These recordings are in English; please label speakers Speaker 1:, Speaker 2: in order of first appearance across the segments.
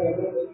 Speaker 1: ಎಲ್ಲಿ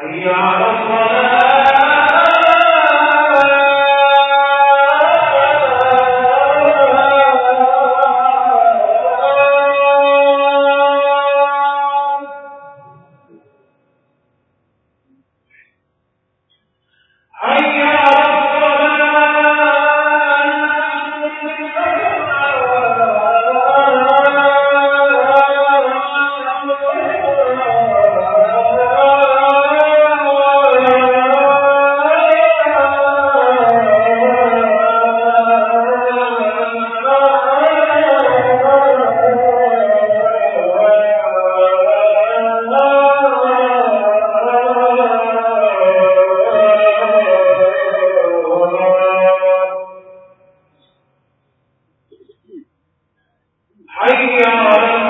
Speaker 1: Hallelujah. IDR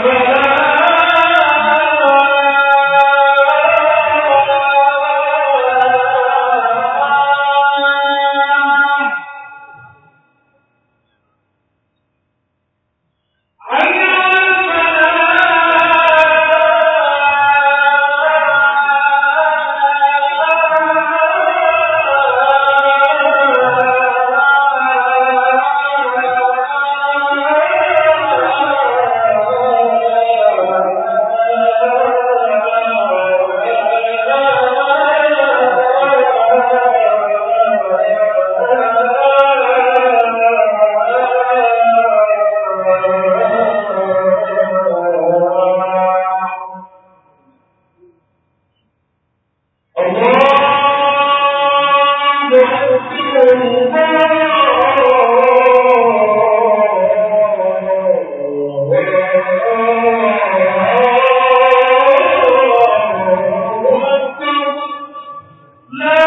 Speaker 1: Let